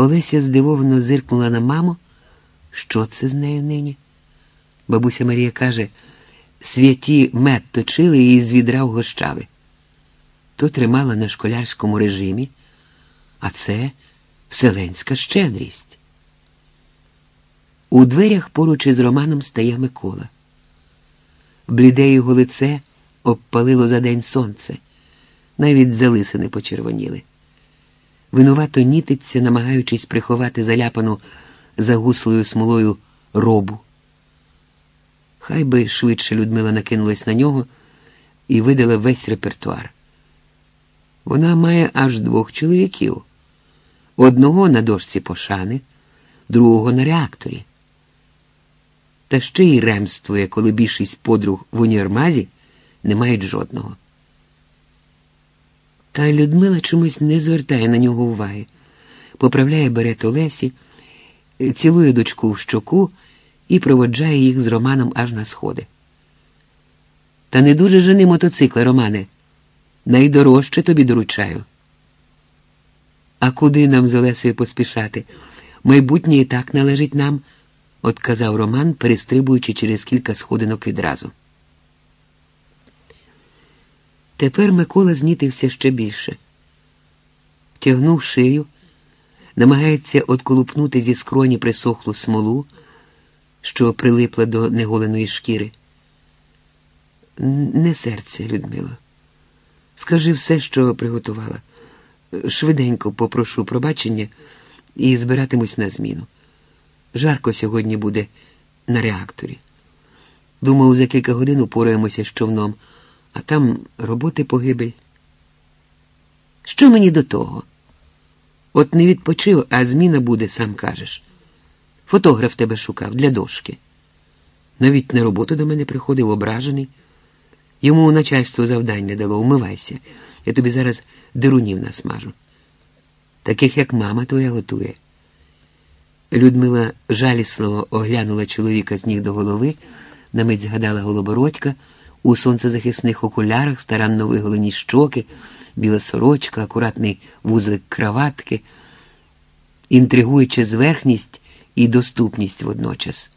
Олеся здивовано зиркнула на маму. Що це з нею нині? Бабуся Марія каже, святі мед точили і з відра вгощали. То тримала на школярському режимі, а це вселенська щедрість. У дверях поруч із Романом стає Микола. Бліде його лице обпалило за день сонце, навіть залисини почервоніли. Винувато нітиться, намагаючись приховати заляпану загуслою смолою робу. Хай би швидше Людмила накинулась на нього і видала весь репертуар. Вона має аж двох чоловіків: одного на дошці пошани, другого на реакторі. Та ще й ремствує, коли більшість подруг в універмазі не мають жодного. Та Людмила чомусь не звертає на нього уваги, поправляє берет Олесі, цілує дочку в щоку і проводжає їх з Романом аж на сходи. Та не дуже жени мотоцикла, Романе. Найдорожче тобі доручаю. А куди нам з Олесею поспішати? Майбутнє і так належить нам, отказав Роман, перестрибуючи через кілька сходинок відразу. Тепер Микола знітився ще більше. Втягнув шию, намагається отколупнути зі скроні присохлу смолу, що прилипла до неголеної шкіри. Не серце, Людмила. Скажи все, що приготувала. Швиденько попрошу пробачення і збиратимусь на зміну. Жарко сьогодні буде на реакторі. Думав, за кілька годин упораємося з човном, а там роботи погибель. Що мені до того? От не відпочив, а зміна буде, сам кажеш. Фотограф тебе шукав для дошки. Навіть на роботу до мене приходив ображений. Йому начальство завдання дало, умивайся. Я тобі зараз дирунів насмажу. Таких, як мама твоя готує. Людмила жалісливо оглянула чоловіка з ніг до голови, на мить згадала голобородька, у сонцезахисних окулярах старанно виголені щоки, біла сорочка, акуратний вузлик краватки, інтригуюча зверхність і доступність водночас.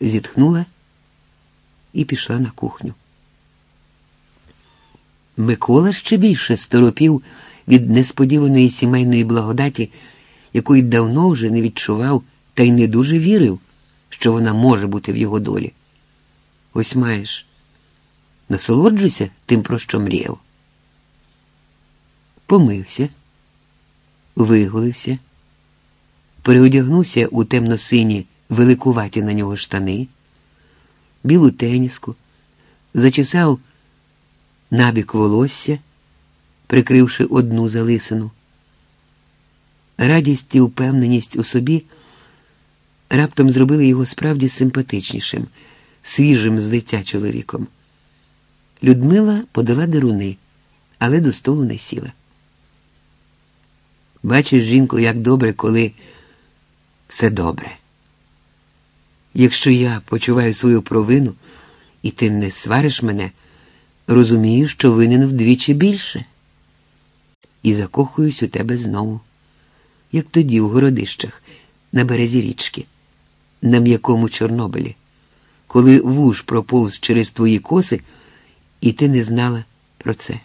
Зітхнула і пішла на кухню. Микола ще більше сторопів від несподіваної сімейної благодаті, якої давно вже не відчував та й не дуже вірив, що вона може бути в його долі. Ось маєш, насолоджуйся тим, про що мріяв. Помився, виголився, переодягнувся у темно-сині великуваті на нього штани, білу теніску, зачесав набік волосся, прикривши одну залисину. Радість і упевненість у собі раптом зробили його справді симпатичнішим, свіжим з дитя чоловіком. Людмила подала деруни, але до столу не сіла. Бачиш, жінку, як добре, коли все добре. Якщо я почуваю свою провину, і ти не свариш мене розумію, що винен вдвічі більше. І закохуюсь у тебе знову, як тоді в городищах, на березі річки, на м'якому Чорнобилі, коли вуж проповз через твої коси, і ти не знала про це.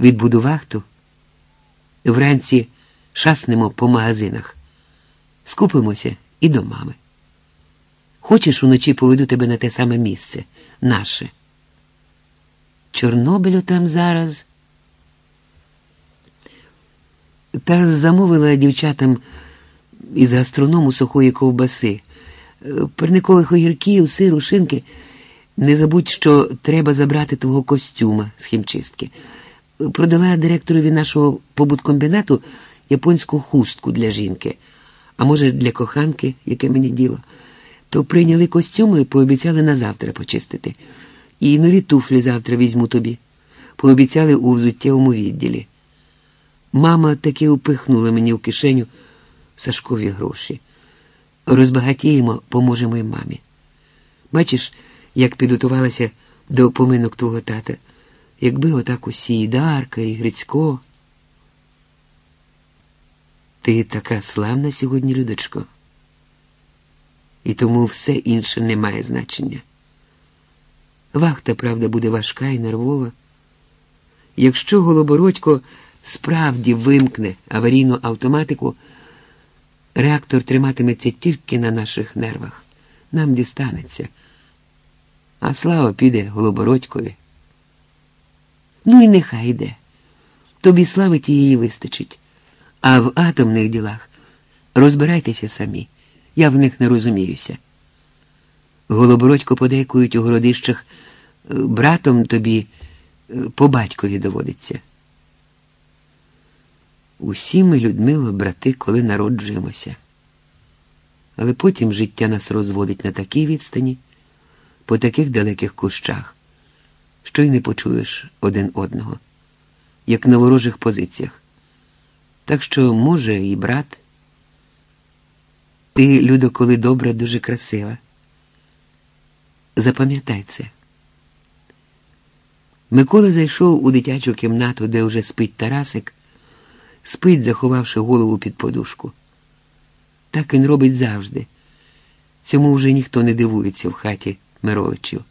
Відбуду вахту, вранці шаснемо по магазинах, скупимося і до мами. Хочеш, уночі поведу тебе на те саме місце, наше. Чорнобилю там зараз. Та замовила дівчатам із гастроному сухої ковбаси, перникових огірків, сиру, шинки. Не забудь, що треба забрати твого костюма з хімчистки. Продала директорові нашого побуткомбінату японську хустку для жінки, а може, для коханки, яке мені діло. То прийняли костюми і пообіцяли на завтра почистити. І нові туфлі завтра візьму тобі. Пообіцяли у взуттєвому відділі. Мама таки упихнула мені в кишеню Сашкові гроші. Розбагатіємо, поможемо й мамі. Бачиш, як підготувалася до поминок твого тата, якби отак усі і Дарка, і Грицько. Ти така славна сьогодні, Людочко. І тому все інше не має значення. Вахта, правда, буде важка і нервова. Якщо Голобородько справді вимкне аварійну автоматику, реактор триматиметься тільки на наших нервах. Нам дістанеться. А слава піде Голобородькові. Ну і нехай йде. Тобі слави тієї вистачить. А в атомних ділах розбирайтеся самі. Я в них не розуміюся. Голобородько подейкують у городищах братом тобі по батькові доводиться. Усі ми, Людмило, брати, коли народжуємося. Але потім життя нас розводить на такій відстані, по таких далеких кущах, що й не почуєш один одного, як на ворожих позиціях. Так що, може, і брат. Ти, Людо, коли добра, дуже красива. Запам'ятай це. Микола зайшов у дитячу кімнату, де вже спить Тарасик, спить, заховавши голову під подушку. Так він робить завжди. Цьому вже ніхто не дивується в хаті Мировичів.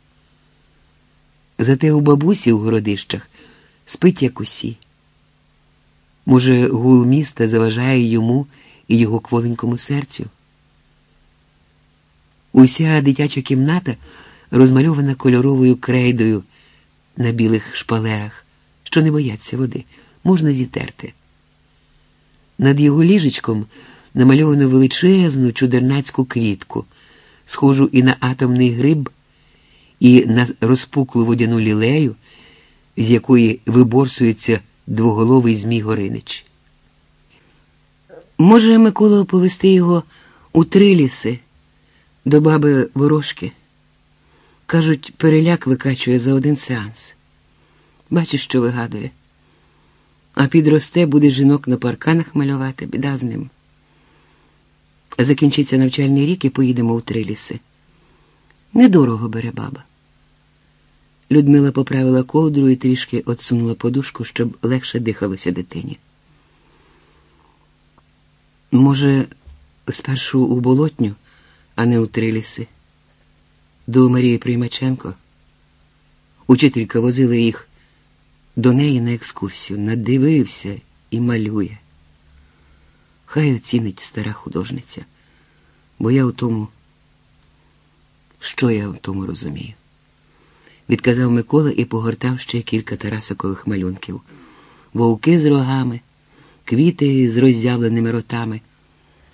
Зате у бабусі у городищах спить як усі. Може, гул міста заважає йому і його кволенькому серцю. Уся дитяча кімната розмальована кольоровою крейдою на білих шпалерах, що не бояться води, можна зітерти. Над його ліжечком намальовано величезну чудернацьку квітку, схожу і на атомний гриб, і на розпуклу водяну лілею, з якої виборсується двоголовий Змій Горинич. Може, Микола повести його у три ліси до баби ворожки. Кажуть, переляк викачує за один сеанс. Бачиш, що вигадує. А підросте, буде жінок на парканах малювати, біда з ним. Закінчиться навчальний рік і поїдемо у три ліси. Недорого бере баба. Людмила поправила ковдру і трішки отсунула подушку, щоб легше дихалося дитині. Може, спершу у болотню, а не у три ліси. До Марії Приймаченко. Учителька возила їх до неї на екскурсію, надивився і малює. Хай оцінить стара художниця, бо я у тому, що я в тому розумію відказав Микола і погортав ще кілька тарасикових малюнків вовки з рогами, квіти з роззявленими ротами.